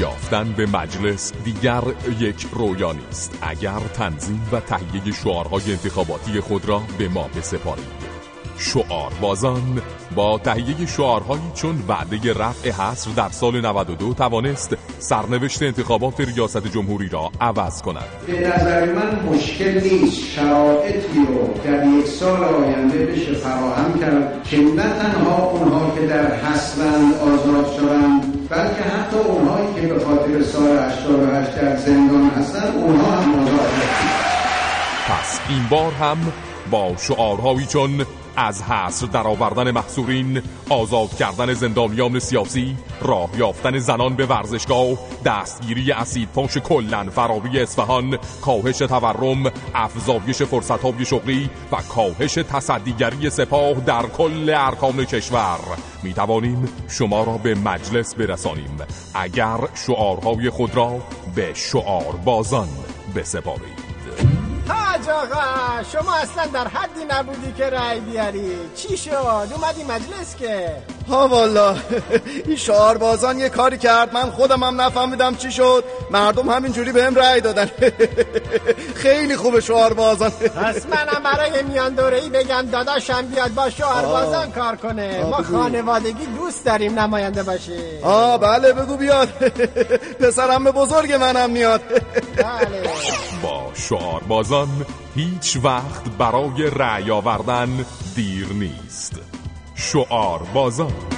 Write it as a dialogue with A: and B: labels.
A: رفتن به مجلس دیگر یک رویا نیست. اگر تنظیم و تهیه شعارهای انتخاباتی خود را به ما بسپارید. شعار بازان با تهیه شعارهایی چون وعده رفع حصر در سال 92 توانست سرنوشت انتخابات ریاست جمهوری را عوض کند.
B: به نظر من مشکل نیست. شرایطی رو در یک سال آینده بشه فراهم کرد که نه تنها حتی اونهایی که به خاطر سال 88 در زندان هستند اونها هم آزاد
A: پس این بار هم با شعارهایی چون از حصر درآوردن محصورین آزاد کردن زندانیان سیاسی راه یافتن زنان به ورزشگاه دستگیری اسید پاش کلن فراری اصفهان کاهش تورم افزایش فرصتهای شغلی و کاهش تصدیگری سپاه در کل ارکان کشور. می توانیم شما را به مجلس برسانیم. اگر شعارهای خود را به شعار بازان بسپارید.
C: حاج آقا شما اصلا در حدی نبودی که رأی بیاری. چی شد؟ اومدی مجلس که.
D: ها والا این شعار بازان یه کاری کرد. من خودم هم نفهمیدم چی شد. مردم همینجوری بهم رأی دادن. خیلی خوبه شعار بازان
C: پس منم برای میان دوره ای بگم داداشم بیاد با شعار بازان کار کنه. ما خانوادگی دوست داریم نماینده باشی.
D: آه بله بگو بیاد. پسرم به بزرگ منم میاد.
C: بله.
A: با شعار بازان هیچ وقت برای رأی آوردن دیر نیست. شعار بازان